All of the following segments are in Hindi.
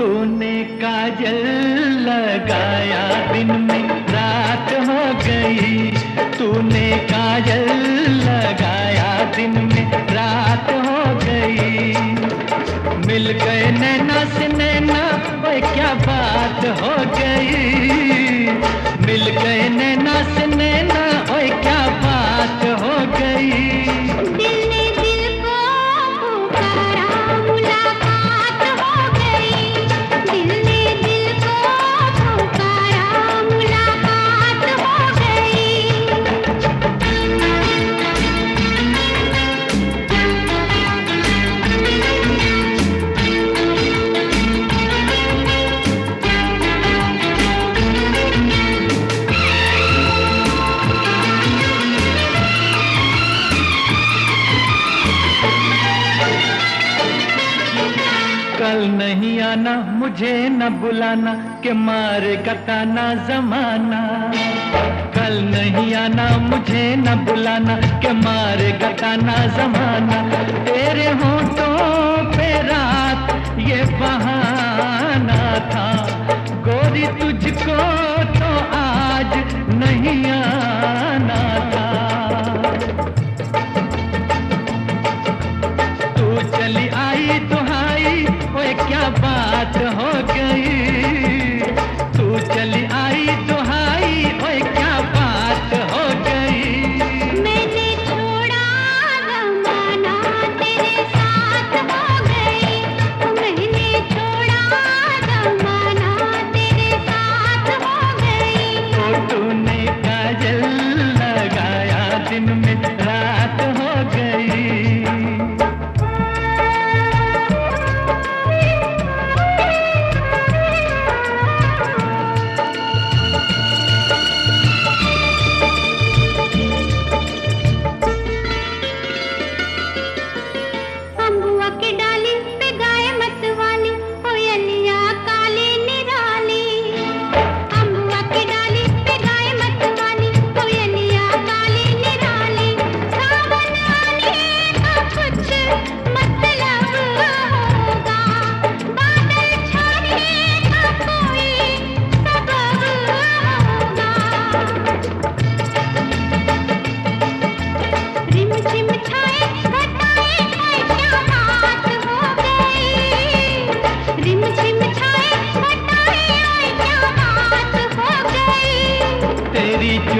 तूने काजल लगाया। दिन में रात हो गई। तूने काजल लगाया। दिन में रात हो गई। मिल गए नैना से नैना, भाई क्या बात हो गई। मिल गए नैना से कल नहीं आना, मुझे न बुलाना के मार कटाना जमाना। कल नहीं आना, मुझे न बुलाना के मार कटाना जमाना। तेरे हो पे रात, ये बहाना था। गोरी तुझको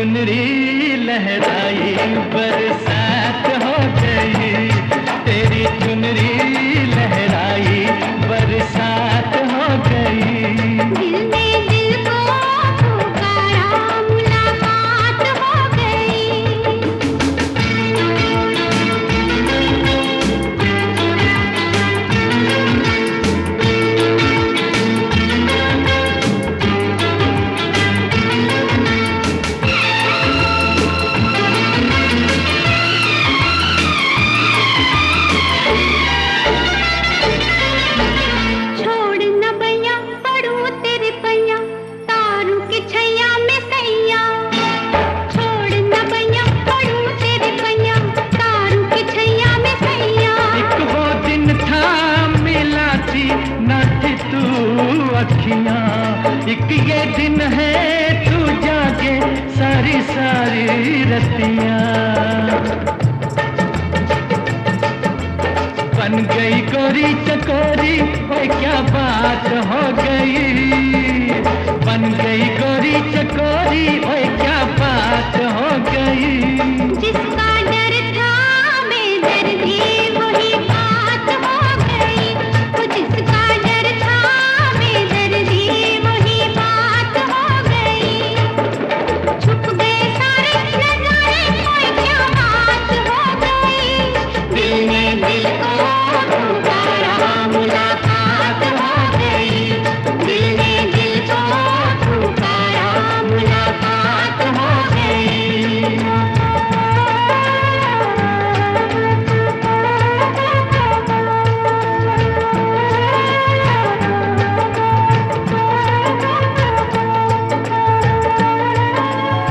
चुनरी लहराई बरसात हो गई। तेरी चुनरी लहराई रतिया बन गई गोरी चकोरी क्या बात हो गई?